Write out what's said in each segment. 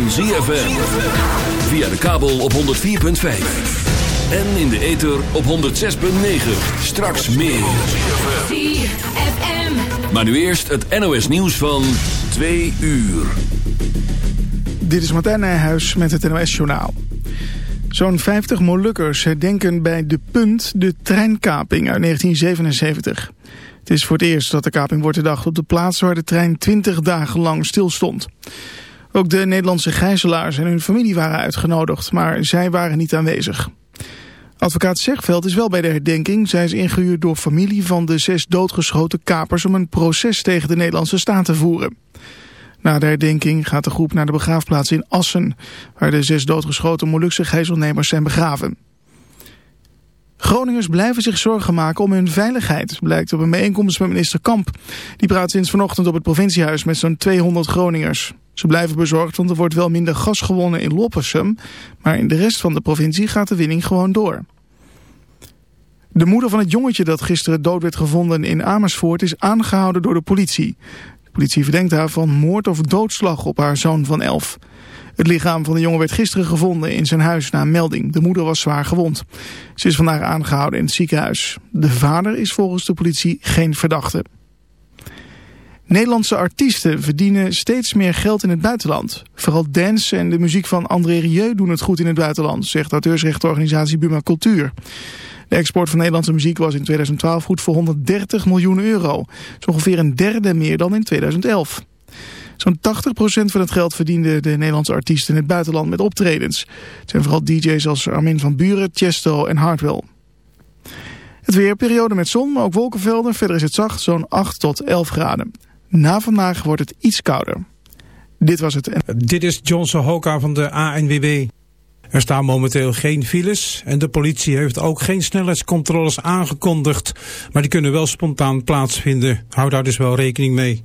van ZFM. Via de kabel op 104.5. En in de ether op 106.9. Straks meer. ZFM. Maar nu eerst het NOS nieuws van 2 uur. Dit is Martijn Nijhuis met het NOS-journaal. Zo'n 50 Molukkers herdenken bij De Punt de treinkaping uit 1977. Het is voor het eerst dat de kaping wordt herdacht op de plaats waar de trein 20 dagen lang stilstond. Ook de Nederlandse gijzelaars en hun familie waren uitgenodigd, maar zij waren niet aanwezig. Advocaat Zegveld is wel bij de herdenking. Zij is ingehuurd door familie van de zes doodgeschoten kapers om een proces tegen de Nederlandse staat te voeren. Na de herdenking gaat de groep naar de begraafplaats in Assen, waar de zes doodgeschoten Molukse gijzelnemers zijn begraven. Groningers blijven zich zorgen maken om hun veiligheid, blijkt op een bijeenkomst met minister Kamp. Die praat sinds vanochtend op het provinciehuis met zo'n 200 Groningers. Ze blijven bezorgd, want er wordt wel minder gas gewonnen in Loppersum, maar in de rest van de provincie gaat de winning gewoon door. De moeder van het jongetje dat gisteren dood werd gevonden in Amersfoort is aangehouden door de politie. De politie verdenkt haar van moord of doodslag op haar zoon van 11. Het lichaam van de jongen werd gisteren gevonden in zijn huis na een melding. De moeder was zwaar gewond. Ze is vandaag aangehouden in het ziekenhuis. De vader is volgens de politie geen verdachte. Nederlandse artiesten verdienen steeds meer geld in het buitenland. Vooral dance en de muziek van André Rieu doen het goed in het buitenland, zegt auteursrechtenorganisatie Buma Cultuur. De export van Nederlandse muziek was in 2012 goed voor 130 miljoen euro. Is ongeveer een derde meer dan in 2011. Zo'n 80% van het geld verdienden de Nederlandse artiesten in het buitenland met optredens. Het zijn vooral DJ's als Armin van Buren, Chesto en Hardwell. Het weer, periode met zon, maar ook wolkenvelden. Verder is het zacht, zo'n 8 tot 11 graden. Na vandaag wordt het iets kouder. Dit was het. Dit is Johnson Hoka van de ANWB. Er staan momenteel geen files en de politie heeft ook geen snelheidscontroles aangekondigd. Maar die kunnen wel spontaan plaatsvinden. Hou daar dus wel rekening mee.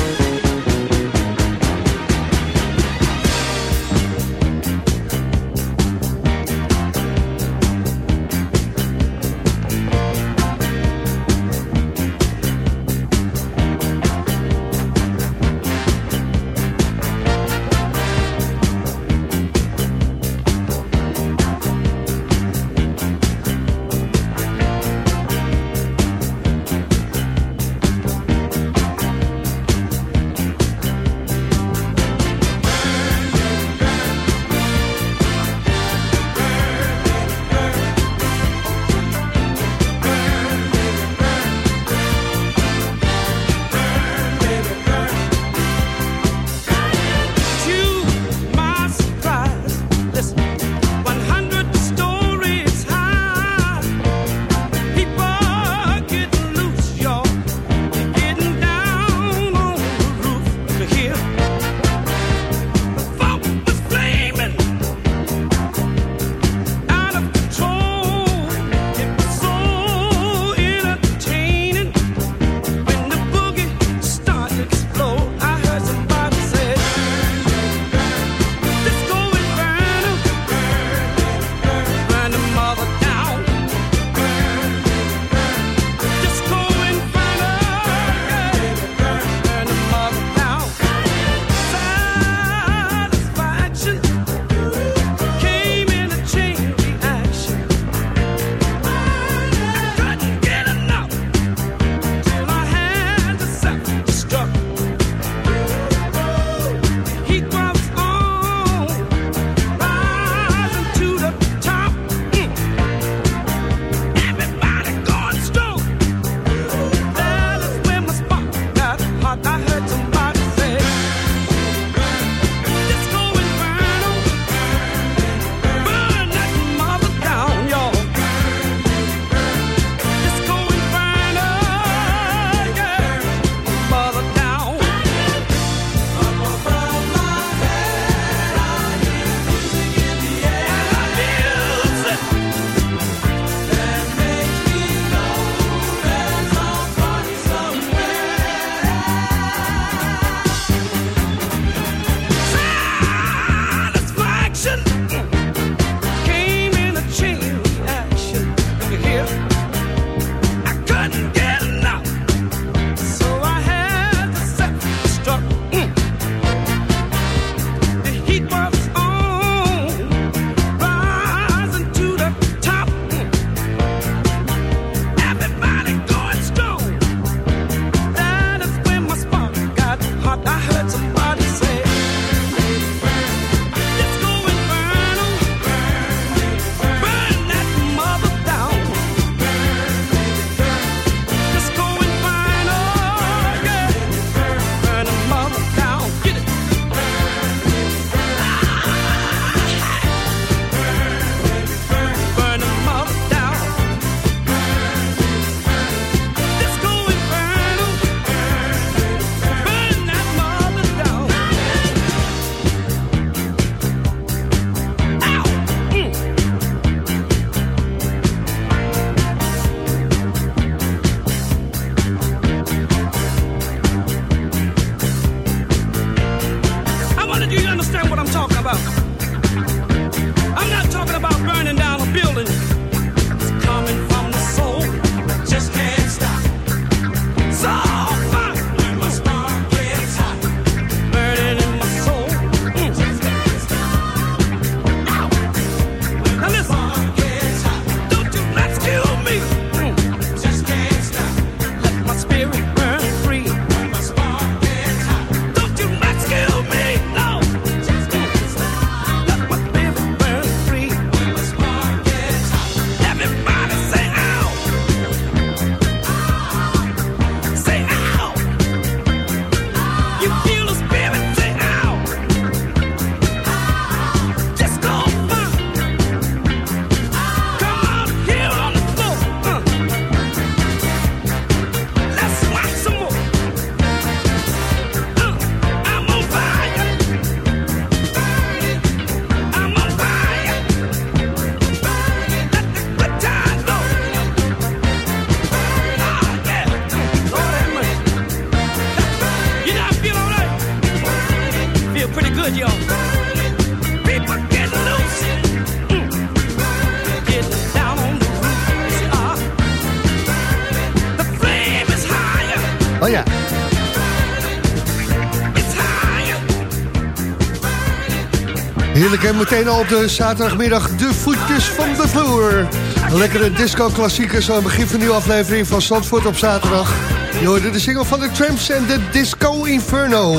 En meteen al op de zaterdagmiddag de voetjes van de vloer. Lekkere disco-klassieker zo aan het begin van een nieuwe aflevering van Zandvoort op zaterdag. Je hoorde de single van de Tramps en de Disco Inferno.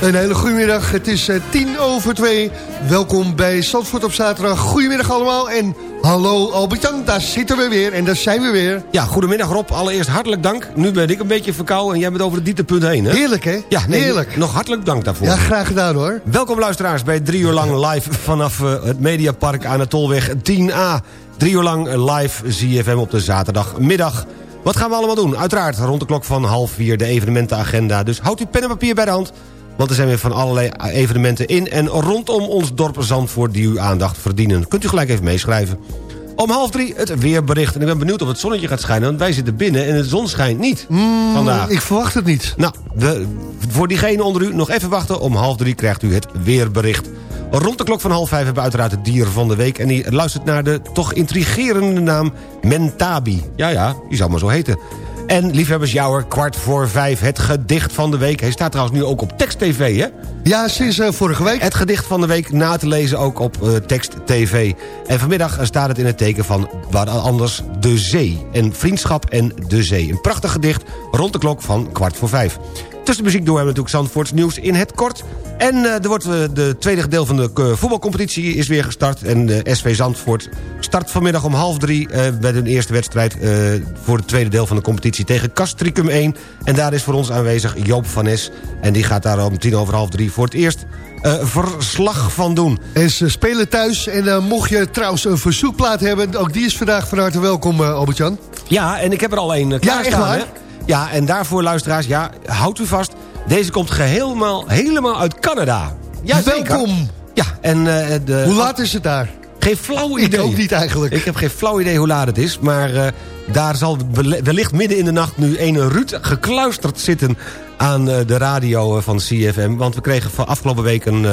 Een hele goede middag, het is eh, tien over twee. Welkom bij Zandvoort op zaterdag. Goedemiddag allemaal en hallo Albert-Jan, daar zitten we weer en daar zijn we weer. Ja, goedemiddag Rob. Allereerst hartelijk dank. Nu ben ik een beetje verkouden en jij bent over het dieptepunt heen, hè? Heerlijk hè? Ja, nee, Heerlijk. Nog hartelijk dank daarvoor. Ja, graag gedaan hoor. Welkom luisteraars bij drie uur lang live vanaf eh, het Mediapark aan de Tolweg 10A. Drie uur lang live ZFM op de zaterdagmiddag. Wat gaan we allemaal doen? Uiteraard rond de klok van half vier de evenementenagenda. Dus houd uw pen en papier bij de hand. Want er zijn weer van allerlei evenementen in en rondom ons dorp Zandvoort... die uw aandacht verdienen. Kunt u gelijk even meeschrijven. Om half drie het weerbericht. En ik ben benieuwd of het zonnetje gaat schijnen. Want wij zitten binnen en de zon schijnt niet vandaag. Ik verwacht het niet. Nou, we, voor diegene onder u nog even wachten. Om half drie krijgt u het weerbericht. Rond de klok van half vijf hebben we uiteraard het dier van de week. En die luistert naar de toch intrigerende naam Mentabi. Ja, ja, die zou maar zo heten. En liefhebbersjouwer, kwart voor vijf, het gedicht van de week. Hij staat trouwens nu ook op Tekst TV, hè? Ja, sinds eh, vorige week. Het gedicht van de week na te lezen ook op eh, Tekst TV. En vanmiddag eh, staat het in het teken van waar anders de zee. En vriendschap en de zee. Een prachtig gedicht rond de klok van kwart voor vijf. Tussen de muziek door hebben we natuurlijk Zandvoorts nieuws in het kort. En eh, er wordt eh, de tweede gedeelte van de eh, voetbalcompetitie is weer gestart. En de SV Zandvoort start vanmiddag om half drie... eh, bij hun eerste wedstrijd eh, voor het tweede deel van de competitie... tegen Castricum 1. En daar is voor ons aanwezig Joop van Nes. En die gaat daar om tien over half drie voor het eerst... eh, verslag van doen. En ze spelen thuis. En eh, mocht je trouwens een verzoekplaat hebben... ook die is vandaag van harte welkom, eh, Albert-Jan. Ja, en ik heb er al een uh, klaarstaan. echt waar? hè? Ja, en daarvoor luisteraars, ja, houdt u vast. Deze komt helemaal, helemaal uit Canada. Ja, Welkom. Ja, en eh, de... Hoe laat is het daar? Geen flauw Ik idee. ook niet eigenlijk. Ik heb geen flauw idee hoe laat het is. Maar eh, daar zal wellicht midden in de nacht nu een Ruud gekluisterd zitten... aan eh, de radio van CFM. Want we kregen van afgelopen week een,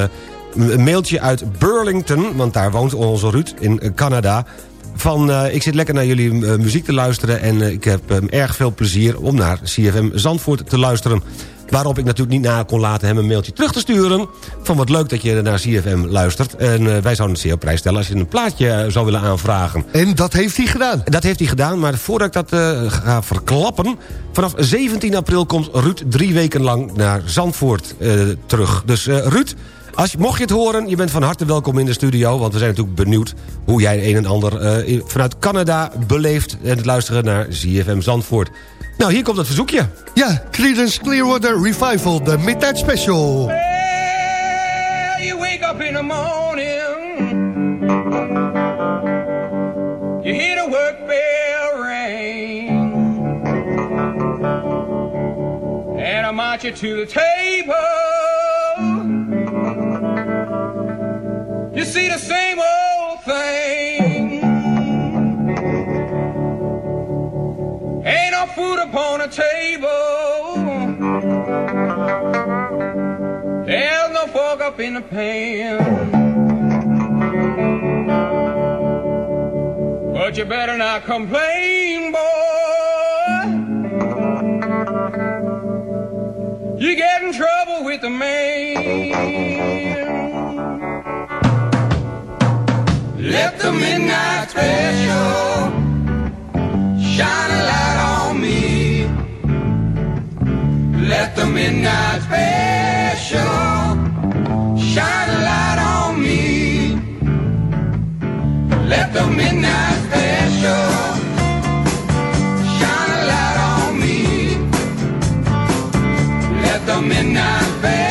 een mailtje uit Burlington... want daar woont onze Ruud in Canada... Van, eh, ik zit lekker naar jullie eh, muziek te luisteren... en eh, ik heb eh, erg veel plezier om naar CFM Zandvoort te luisteren. Waarop ik natuurlijk niet na kon laten hem een mailtje terug te sturen... van wat leuk dat je naar CFM luistert. En wij zouden het zeer op prijs stellen als je een plaatje zou willen aanvragen. En dat heeft hij gedaan. Dat heeft hij gedaan, maar voordat ik dat ga verklappen... vanaf 17 april komt Ruud drie weken lang naar Zandvoort terug. Dus eh, Ruud, als, mocht je het horen, je bent van harte welkom in de studio... want we zijn natuurlijk benieuwd hoe jij een en ander eh, vanuit Canada beleeft... en het luisteren naar ZFM Zandvoort. Nou, hier komt het verzoekje. Ja, Creedence Clearwater Revival, de Midnight Special. Well, you wake up in the morning, you hear the work bell ring, and I march you to the table. See the same old thing. Ain't no food upon the table. There's no fork up in the pan. But you better not complain, boy. You get in trouble with the man. Let the midnight special shine a light on me. Let the midnight special shine a light on me. Let the midnight special shine a light on me. Let the midnight special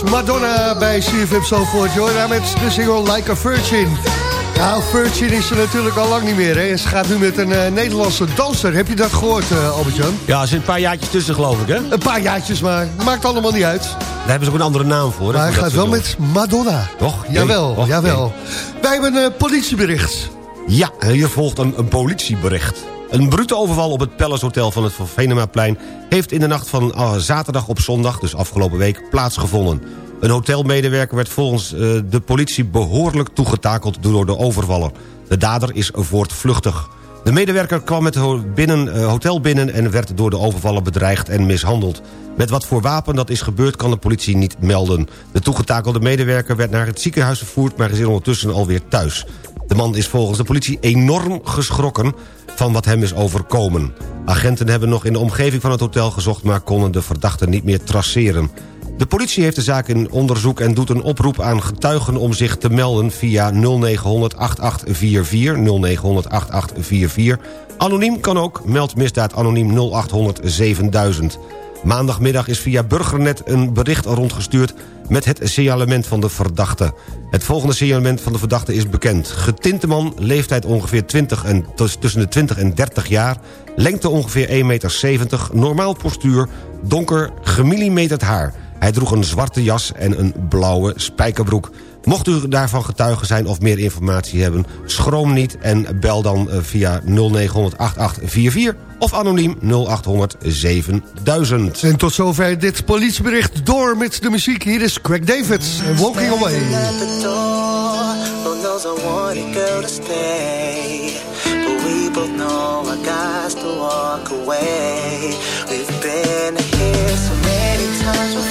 was Madonna bij CFM Zalvoort. Je daar met de single Like a Virgin. Nou, Virgin is er natuurlijk al lang niet meer. Hè. Ze gaat nu met een eh, Nederlandse danser. Heb je dat gehoord, eh, Albert-Jan? Ja, er zit een paar jaartjes tussen, geloof ik, hè? Een paar jaartjes, maar maakt allemaal niet uit. Daar hebben ze ook een andere naam voor. Maar hij gaat wel met Madonna. Toch? Jawel, och, jawel. Wij hebben een politiebericht. Ja, hier volgt een, een politiebericht. Een brute overval op het Palace Hotel van het Venemaplein... heeft in de nacht van ah, zaterdag op zondag, dus afgelopen week, plaatsgevonden. Een hotelmedewerker werd volgens eh, de politie behoorlijk toegetakeld door de overvaller. De dader is voortvluchtig. De medewerker kwam het binnen, eh, hotel binnen en werd door de overvaller bedreigd en mishandeld. Met wat voor wapen dat is gebeurd kan de politie niet melden. De toegetakelde medewerker werd naar het ziekenhuis vervoerd... maar is ondertussen alweer thuis. De man is volgens de politie enorm geschrokken van wat hem is overkomen. Agenten hebben nog in de omgeving van het hotel gezocht... maar konden de verdachte niet meer traceren. De politie heeft de zaak in onderzoek en doet een oproep aan getuigen... om zich te melden via 0900 8844, 0900 8844. Anoniem kan ook, meld misdaad anoniem 0800 7000. Maandagmiddag is via Burgernet een bericht rondgestuurd... met het signalement van de verdachte. Het volgende signalement van de verdachte is bekend. Getinte man, leeftijd ongeveer 20 en, tus- tussen de 20 en 30 jaar... lengte ongeveer 1,70 meter, normaal postuur... donker, gemillimeterd haar. Hij droeg een zwarte jas en een blauwe spijkerbroek. Mocht u daarvan getuige zijn of meer informatie hebben... schroom niet en bel dan eh, via 0900 8844 of anoniem 0800 7000. En tot zover dit politiebericht. Door met de muziek. Hier is Craig David en Walking Away. at the door. Lord knows I wanted girl to stay. But we both know I got to walk away. We've been here so many times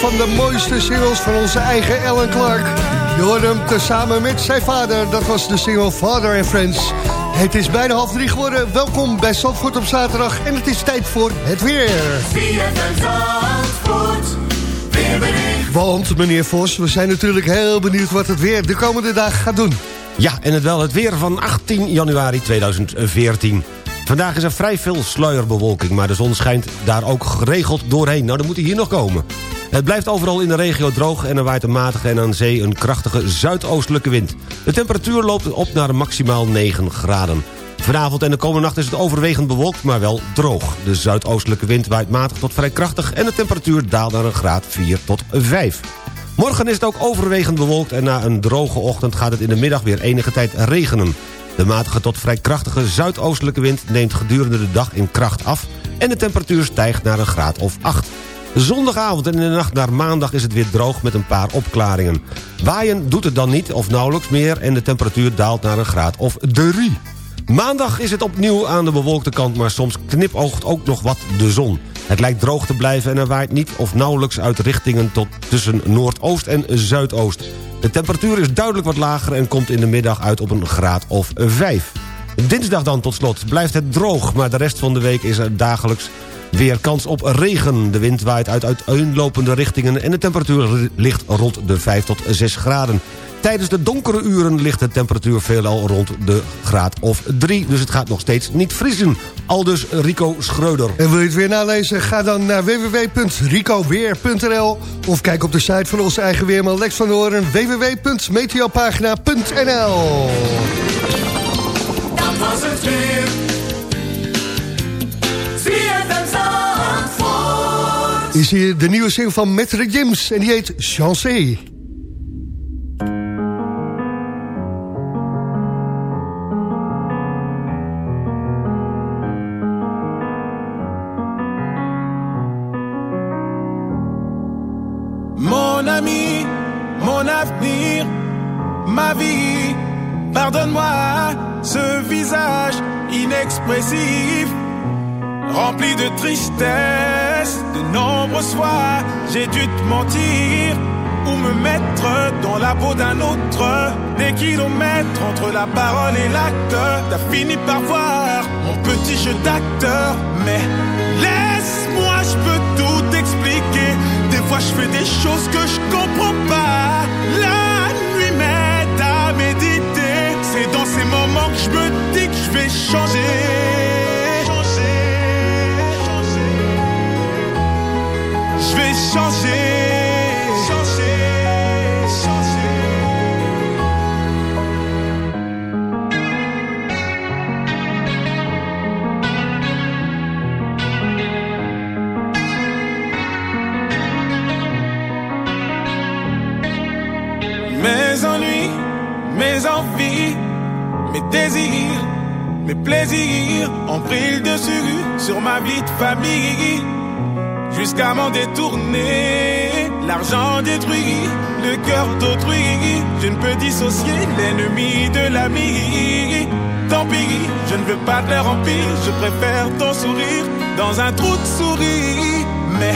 van de mooiste singles van onze eigen Ellen Clark. Je hoorde hem tezamen met zijn vader. Dat was de single Father and Friends. Het is bijna half drie geworden. Welkom bij Zandvoort op zaterdag. En het is tijd voor het weer. Want, meneer Vos, we zijn natuurlijk heel benieuwd wat het weer de komende dagen gaat doen. Ja, en het wel het weer van 18 januari 2014. Vandaag is er vrij veel sluierbewolking, maar de zon schijnt daar ook geregeld doorheen. Nou, dan moet hij hier nog komen. Het blijft overal in de regio droog en er waait een matige en aan zee een krachtige zuidoostelijke wind. De temperatuur loopt op naar maximaal 9 graden. Vanavond en de komende nacht is het overwegend bewolkt, maar wel droog. De zuidoostelijke wind waait matig tot vrij krachtig... en de temperatuur daalt naar een graad 4 tot 5. Morgen is het ook overwegend bewolkt... en na een droge ochtend gaat het in de middag weer enige tijd regenen. De matige tot vrij krachtige zuidoostelijke wind neemt gedurende de dag in kracht af... en de temperatuur stijgt naar een graad of 8. Zondagavond en in de nacht naar maandag is het weer droog met een paar opklaringen. Waaien doet het dan niet of nauwelijks meer... en de temperatuur daalt naar een graad of 3. Maandag is het opnieuw aan de bewolkte kant... maar soms knipoogt ook nog wat de zon. Het lijkt droog te blijven en er waait niet of nauwelijks uit richtingen... tot tussen noordoost en zuidoost. De temperatuur is duidelijk wat lager en komt in de middag uit op een graad of 5. Dinsdag dan tot slot blijft het droog... maar de rest van de week is er dagelijks Weer kans op regen. De wind waait uit uiteenlopende richtingen... en de temperatuur ligt rond de 5 tot 6 graden. Tijdens de donkere uren ligt de temperatuur veelal rond de graad of 3. Dus het gaat nog steeds niet vriezen. Aldus Rico Schreuder. En wil je het weer nalezen? Ga dan naar www.ricoweer.nl of kijk op de site van onze eigen weerman Lex van Hoorn www.meteopagina.nl Dat was het weer. Is hier de nieuwe single van Metre James en die heet Chancé. Mon ami, mon avenir, ma vie, pardonne-moi ce visage inexpressif, rempli de tristesse. De nombreux soirs, j'ai dû te mentir ou me mettre dans la peau d'un autre. Des kilomètres entre la parole et l'acte, t'as fini par voir mon petit jeu d'acteur. Mais laisse-moi, je peux famille. Jusqu'à m'en détourner, l'argent détruit le cœur d'autrui. Je ne peux dissocier l'ennemi de l'ami. Tant pis, je ne veux pas de leur empire, je préfère ton sourire dans un trou de souris. Mais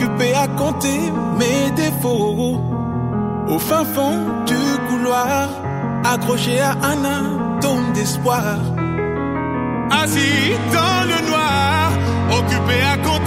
occupé à compter mes défauts. Au fin fond du couloir, accroché à un atome d'espoir. Assis dans le noir, occupé à compter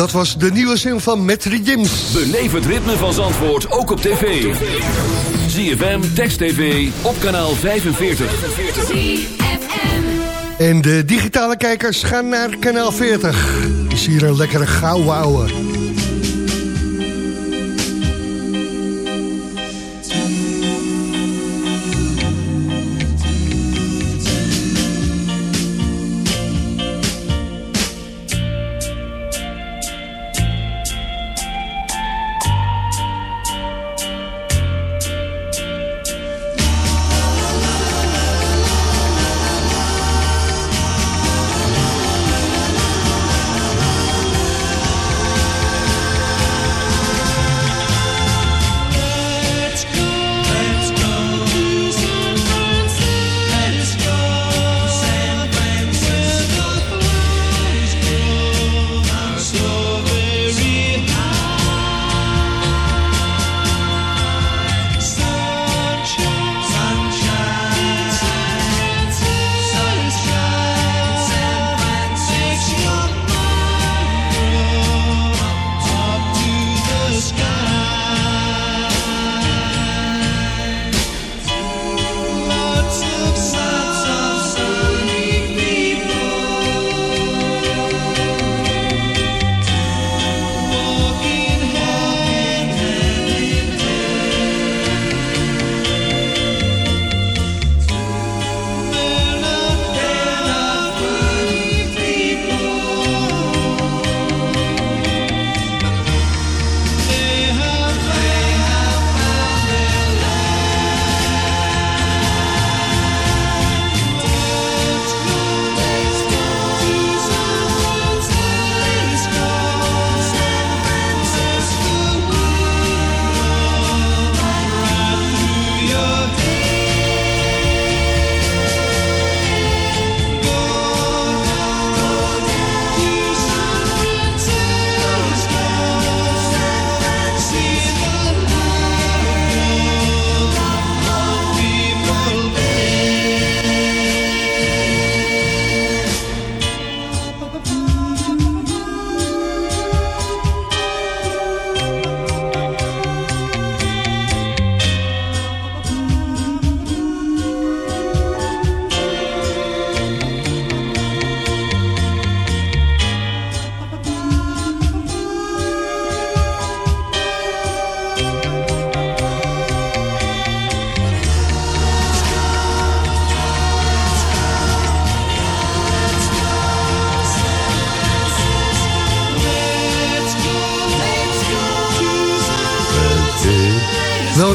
dat was de nieuwe single van Metre James. Beleef het ritme van Zandvoort ook op tv. ZFM, Text TV, op kanaal 45. En de digitale kijkers gaan naar kanaal 40. Is hier een lekkere gouden ouwe.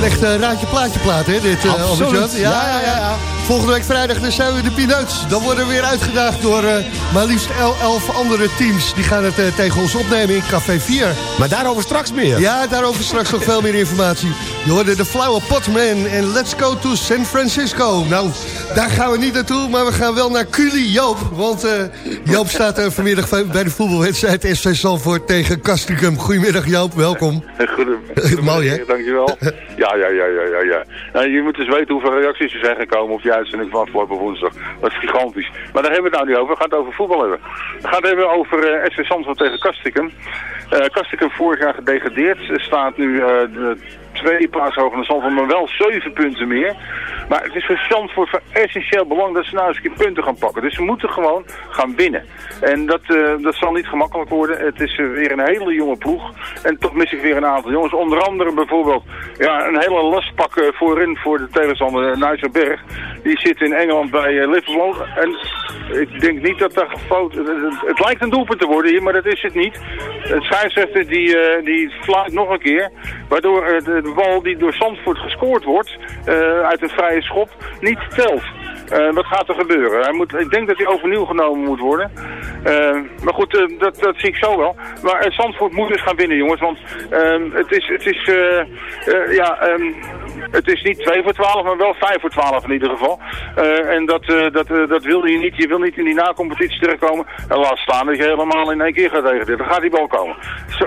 Echt eh, raadje plaatje plaat, hè, dit, uh, Absoluut. Ja, ja, ja, ja. Volgende week vrijdag dan zijn we de Peanuts. Dan worden we weer uitgedaagd door uh, maar liefst el- elf andere teams. Die gaan het uh, tegen ons opnemen in Café 4. Maar daarover straks meer. Ja, daarover straks nog veel meer informatie. Je hoorde de Flower Potman en Let's Go to San Francisco. Nou, daar gaan we niet naartoe, maar we gaan wel naar Culi Joop. Want uh, Joop staat uh, vanmiddag bij de voetbalwedstrijd SV Zandvoort tegen Castricum. Goedemiddag Joop, welkom. Goedemiddag. Mooi hè? Dankjewel. Ja, ja, ja, ja, ja. ja. Nou, je moet dus weten hoeveel reacties er zijn gekomen op je uitzending van afgelopen woensdag. Dat is gigantisch. Maar daar hebben we het nou niet over. We gaan het over voetbal hebben. We gaan het hebben over uh, SV Zandvoort tegen Castricum. Uh, Castricum vorig jaar gedegradeerd. Staat nu uh, de twee plaatsen hoger dan Zandvoort, maar wel zeven punten meer. Maar het is voor Zandvoort van essentieel belang dat ze nou eens een keer punten gaan pakken. Dus ze moeten gewoon gaan winnen. En dat, uh, dat zal niet gemakkelijk worden. Het is uh, weer een hele jonge ploeg. En toch mis ik weer een aantal jongens. Onder andere bijvoorbeeld ja, een hele lastpak uh, voorin voor de tegenstander, Nigel Berg. Die zit in Engeland bij Liverpool. En ik denk niet dat daar gefoten... Het, het, lijkt een doelpunt te worden hier, maar dat is het niet. Het scheidsrechter die, die fluit nog een keer. Waardoor de, de bal die door Zandvoort gescoord wordt, uit een vrije schop, niet telt. Uh, wat gaat er gebeuren? Hij moet, ik denk dat hij overnieuw genomen moet worden. Uh, maar goed, uh, dat, dat zie ik zo wel. Maar Zandvoort moet dus gaan winnen, jongens. Want het is, het is, ja, um, het is niet 2 voor 12, maar wel 5 voor 12 in ieder geval. en dat, dat, dat wilde je niet. Je wil niet in die na-competitie terechtkomen. En laat staan dat je helemaal in één keer gaat tegen Dan gaat die bal komen.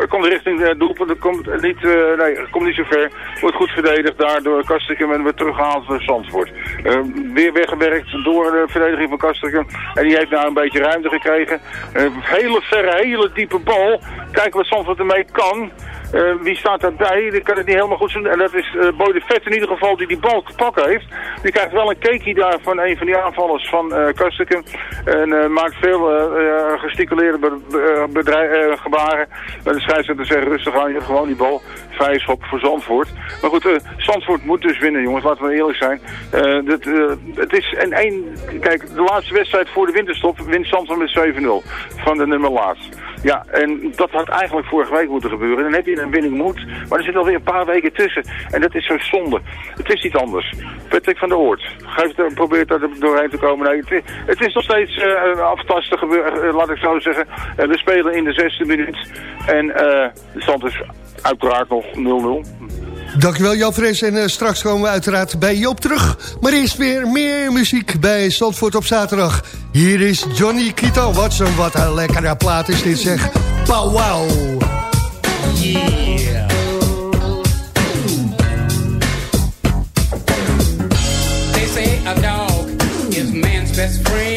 Komt richting uh, doelpunt. Komt niet, nee, komt niet zo ver. Wordt goed verdedigd daar door Kastikum en weer teruggehaald door Zandvoort. Weer weggewerkt door de verdediging van Kastikum. En die heeft nou een beetje ruimte gekregen. Een hele verre, hele diepe bal. Kijken wat Zandvoort ermee kan. Uh, wie staat daarbij? Die kan het niet helemaal goed doen. En dat is uh, de Vet in ieder geval die die bal te pakken heeft. Die krijgt wel een cakeie daar van een van die aanvallers van uh. En maakt veel gesticuleerde gebaren. Maar de scheidsrechter zegt rustig aan, gewoon die bal. Vrije schop voor Zandvoort. Maar goed, Zandvoort moet dus winnen jongens, laten we eerlijk zijn. Dit, het is en één, kijk, de laatste wedstrijd voor de winterstop wint Zandvoort met 7-0 van de nummer laatst. Ja, en dat had eigenlijk vorige week moeten gebeuren. Dan heb je een winning moed, maar er zit alweer een paar weken tussen. En dat is zo zonde. Het is niet anders. Patrick van der Hoort, geeft, probeert daar doorheen te komen. Het, is, het is nog steeds uh, aftasten, gebeuren, uh, laat ik zo zeggen. Uh, we spelen in de zesde minuut. En de stand is uiteraard nog 0-0. Dankjewel Jan Fres en uh, straks komen we uiteraard bij Joop terug. Maar eerst weer meer muziek bij Zandvoort op zaterdag. Hier is Johnny Kito. Wat zo'n wat een lekkere plaat is dit zeg. Pow wow. Yeah. They say a dog is man's best friend.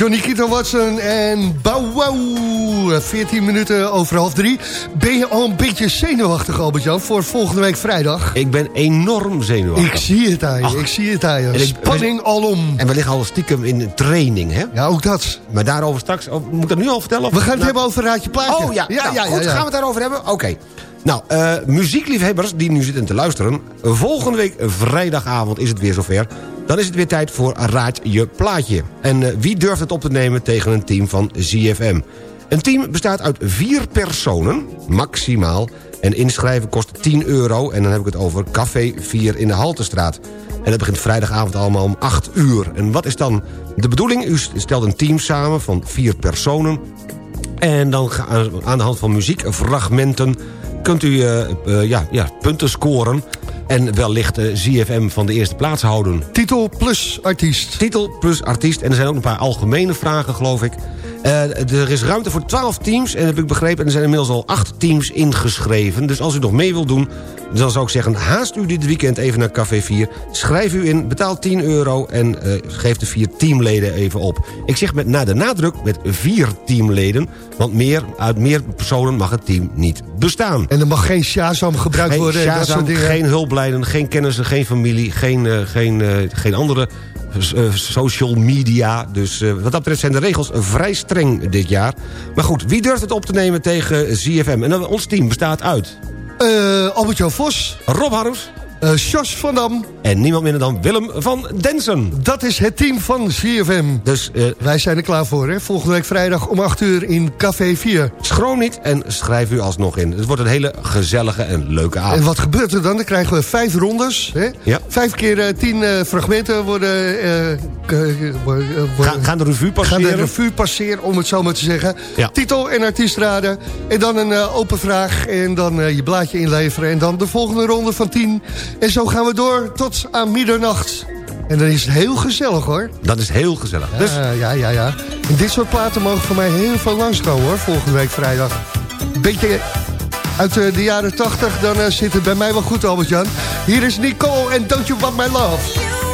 Johnny Keaton Watson en Bow Wow. 14 minuten over half drie. Ben je al een beetje zenuwachtig, Albert-Jan, voor volgende week vrijdag? Ik ben enorm zenuwachtig. Ik zie het aan je, ik zie het aan je. En ik- Spanning alom. En we liggen al stiekem in training, hè? Ja, ook dat. Maar daarover straks... oh, moet ik dat nu al vertellen? of- We gaan het Nou, hebben over Raadje Plaatje. Oh ja, ja, nou, ja, goed, ja, gaan we het daarover hebben? Oké. Nou, eh, muziekliefhebbers die nu zitten te luisteren... volgende week vrijdagavond is het weer zover. Dan is het weer tijd voor Raad je Plaatje. En eh, wie durft het op te nemen tegen een team van ZFM? Een team bestaat uit vier personen, maximaal... en inschrijven kost 10 euro... en dan heb ik het over Café 4 in de Haltestraat. En dat begint vrijdagavond allemaal om 8 uur. En wat is dan de bedoeling? U stelt een team samen van vier personen... En dan aan de hand van muziekfragmenten kunt u eh, ja, ja, punten scoren... en wellicht de ZFM van de eerste plaats houden. Titel plus artiest. Titel plus artiest. En er zijn ook een paar algemene vragen, geloof ik. Eh, er is ruimte voor 12 teams, en heb ik begrepen... en er zijn inmiddels al 8 teams ingeschreven. Dus als u nog mee wilt doen, dan zou ik zeggen... haast u dit weekend even naar Café 4. Schrijf u in, betaal 10 euro... en eh, geef de vier teamleden even op. Ik zeg met na de nadruk met vier teamleden... want meer, uit meer personen mag het team niet bestaan. En er mag geen Shazam gebruikt Geen worden. en dat Shazam, soort dingen. geen hulplijnen, geen kennissen, geen familie... geen, eh, geen, geen andere social media. Dus eh, wat dat betreft zijn de regels vrij streng dit jaar. Maar goed, wie durft het op te nemen tegen ZFM? En dan, ons team bestaat uit... Eh, Albert-Jan Vos. Rob Harms. Uh, Jos van Dam. En niemand minder dan Willem van Densen. Dat is het team van CFM. Dus uh, wij zijn er klaar voor, hè? Volgende week vrijdag om 8 uur in Café 4. Schroom niet en schrijf u alsnog in. Het wordt een hele gezellige en leuke avond. En wat gebeurt er dan? Dan krijgen we vijf rondes. Hè? Ja. Vijf keer uh, tien fragmenten worden... Ga, gaan de revue passeren. Gaan de revue passeren, om het zo maar te zeggen. Ja. Titel en artiestraden. En dan een open vraag. En dan je blaadje inleveren. En dan de volgende ronde van 10. En zo gaan we door tot aan middernacht. En dan is het heel gezellig hoor. Dat is heel gezellig. Ja, dus... ja, ja, ja. En dit soort platen mogen voor mij heel veel langskomen hoor. Volgende week vrijdag. Beetje uit de, de jaren 80. Dan uh, zit het bij mij wel goed Albert-Jan. Hier is Nicole en Don't You Want My Love.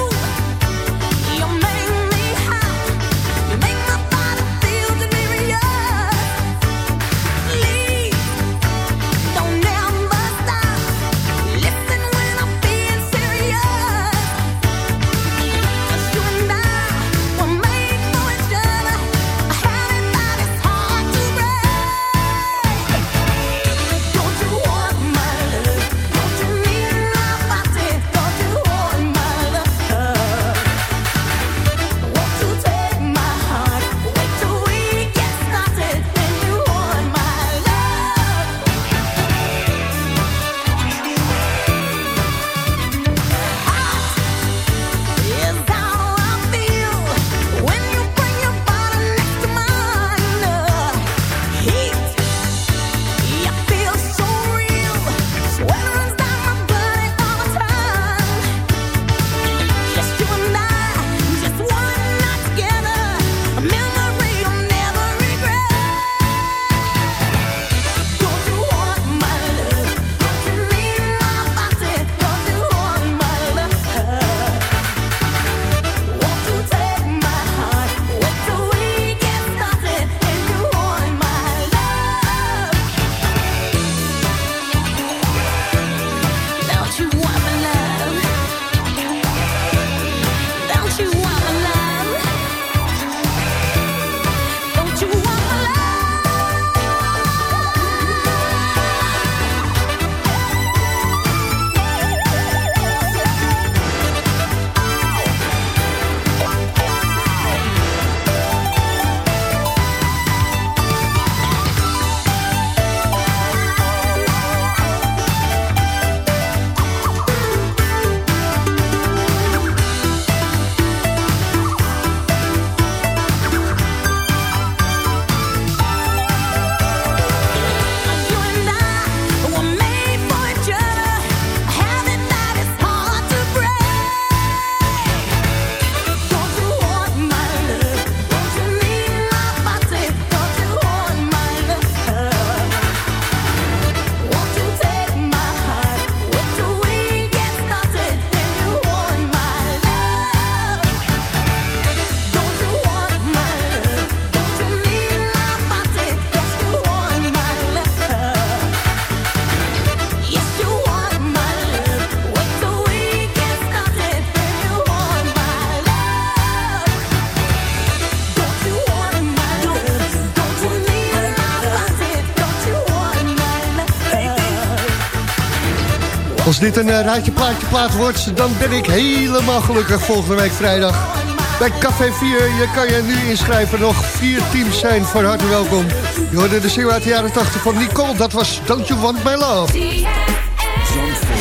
Als dit een eh, raadje plaatje plaat wordt, dan ben ik helemaal gelukkig volgende week vrijdag. Bij Café 4, je kan je nu inschrijven. Nog vier teams zijn van harte welkom. Je hoorde de single uit de jaren 80 van Nicole. Dat was Don't You Want My Love.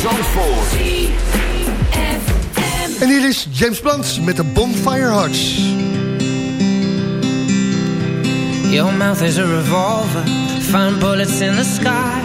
Zandvoort. En hier is James Blunt met de Bonfire Hearts. Your mouth is a revolver, find bullets in the sky.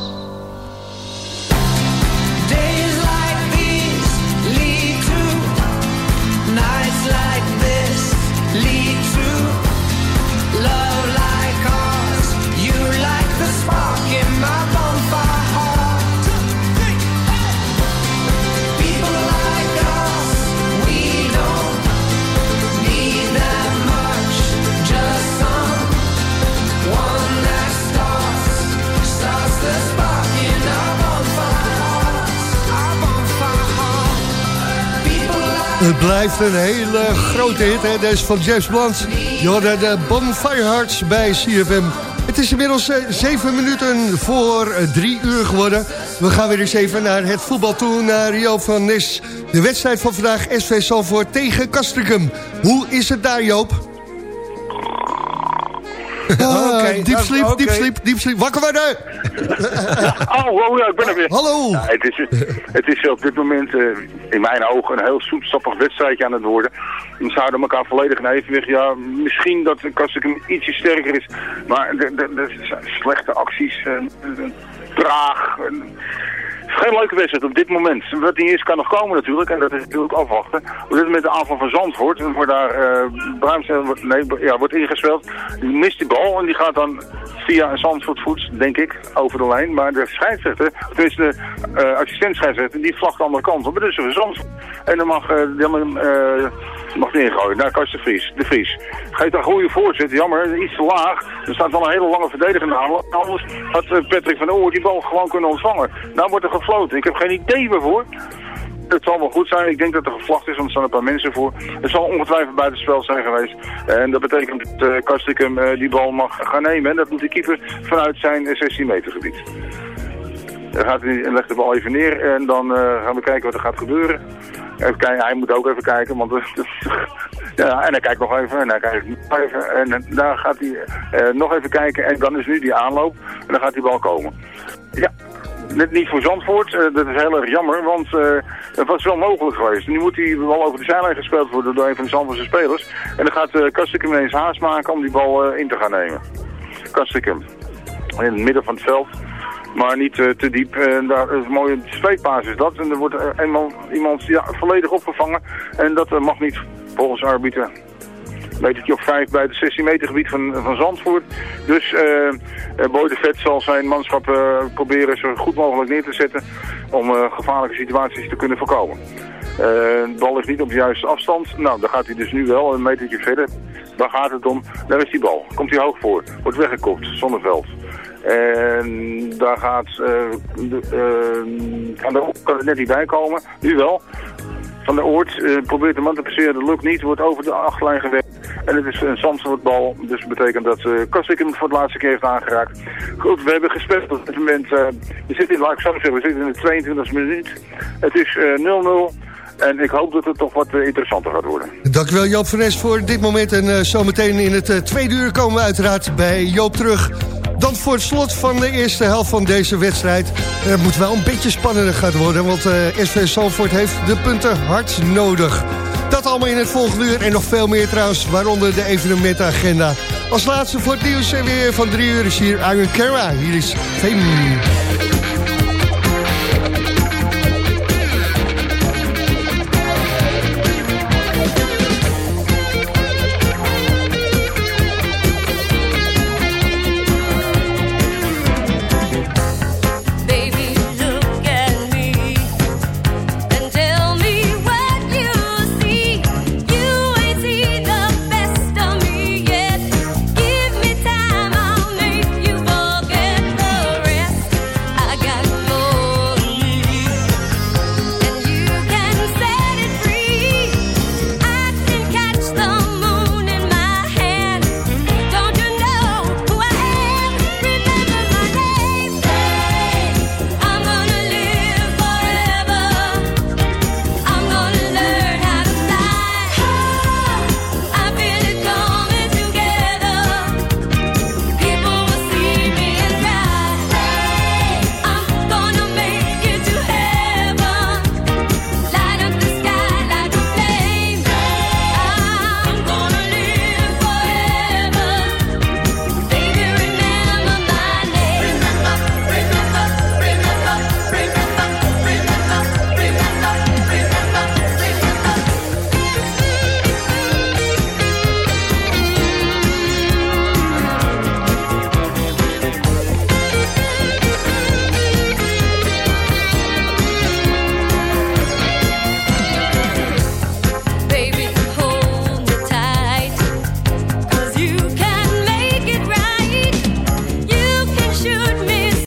Het blijft een hele grote hit, hè? Deze van James Blunt. Je de Bonfire Hearts bij CFM. Het is inmiddels eh, zeven minuten voor eh, drie uur geworden. We gaan weer eens even naar het voetbal toe, naar Joop van Nis. De wedstrijd van vandaag, SV Salvoort tegen Castricum. Hoe is het daar, Joop? Ah, Oké, diep sleep, oké. diep sleep, diep sleep. Wakker worden! Oh, oh ja, ik ben er weer. Hallo. Ja, het, is, het is op dit moment eh, in mijn ogen een heel zoetsappig wedstrijdje aan het worden. We zouden elkaar volledig in evenwicht. Ja, misschien dat Kastrikum ietsje sterker is. Maar de, de, de slechte acties, traag. eh, geen leuke wedstrijd op dit moment. Wat niet is, kan nog komen natuurlijk. En dat is natuurlijk afwachten. We zitten met de aanval van Zandvoort. Wordt daar uh, Bruins, eh, wordt, nee, ja, wordt ingespeeld. Die mist die bal en die gaat dan via een Zandvoort voet, denk ik, over de lijn. Maar de scheidsrechter, tenminste de uh, assistent scheidsrechter, die vlagt de andere kant op. Dus een Zandvoort. En dan mag uh, Dylan uh, mag die ingooien. Daar Kast de Vries. De Vries. Geeft een goede voorzet. Jammer, iets te laag. Er staat wel een hele lange verdediger naam. Anders had uh, Patrick van Oor die bal gewoon kunnen ontvangen. Nou wordt er gefloten. Ik heb geen idee waarvoor. het zal wel goed zijn. Ik denk dat er gevlacht is, want er staan een paar mensen voor. Het zal ongetwijfeld buitenspel zijn geweest. En dat betekent dat uh, Kastikum uh, die bal mag gaan nemen. En dat doet de keeper vanuit zijn 16 meter gebied. Dan gaat hij, legt de bal even neer en dan uh, gaan we kijken wat er gaat gebeuren. Even kijken, hij moet ook even kijken, want ja, en hij kijkt nog even en hij kijkt nog even en daar gaat hij uh, nog even kijken en dan is nu die aanloop en dan gaat die bal komen. Ja, net niet voor Zandvoort, uh, dat is heel erg jammer, want het was wel mogelijk geweest. Nu moet die bal over de zijlijn gespeeld worden door een van de Zandvoortse spelers en dan gaat uh, Kastikum ineens haast maken om die bal in te gaan nemen. Kastikum, in het midden van het veld maar niet uh, te diep. En daar is een mooie sleeppaas is dat. En er wordt uh, eenmaal iemand ja, volledig opgevangen. En dat uh, mag niet volgens arbiter. Metertje op 5 bij het 16 meter gebied van, van Zandvoort. Dus Boy de Vet zal zijn manschap proberen zo goed mogelijk neer te zetten. Om gevaarlijke situaties te kunnen voorkomen. de bal is niet op de juiste afstand. Nou, dan gaat hij dus nu wel een metertje verder. Waar gaat het om? Daar is die bal. Komt hij hoog voor. Wordt weggekopt. Zonneveld. En daar gaat, uh, de, uh, kan, er, kan er net niet bij komen. Nu wel. Van de Oort uh, probeert de man te passeren, dat lukt niet. Wordt over de achterlijn gewerkt. En het is een Zandvoortbal. Dus betekent dat uh, Kastik hem voor de laatste keer heeft aangeraakt. Goed, we hebben gespeeld op dit moment. We zitten in, laat ik we zitten in de 22e minuut. Het is 0-0. En ik hoop dat het toch wat interessanter gaat worden. Dankjewel Joop van Nes voor dit moment. En uh, zometeen in het uh, tweede uur komen we uiteraard bij Joop terug. Dan voor het slot van de eerste helft van deze wedstrijd. Het moet wel een beetje spannender gaan worden. Want SV Salford heeft de punten hard nodig. Dat allemaal in het volgende uur. En nog veel meer trouwens. Waaronder de evenementenagenda. Als laatste voor het nieuws en weer van drie uur is hier Iron Kara. Hier is Fame.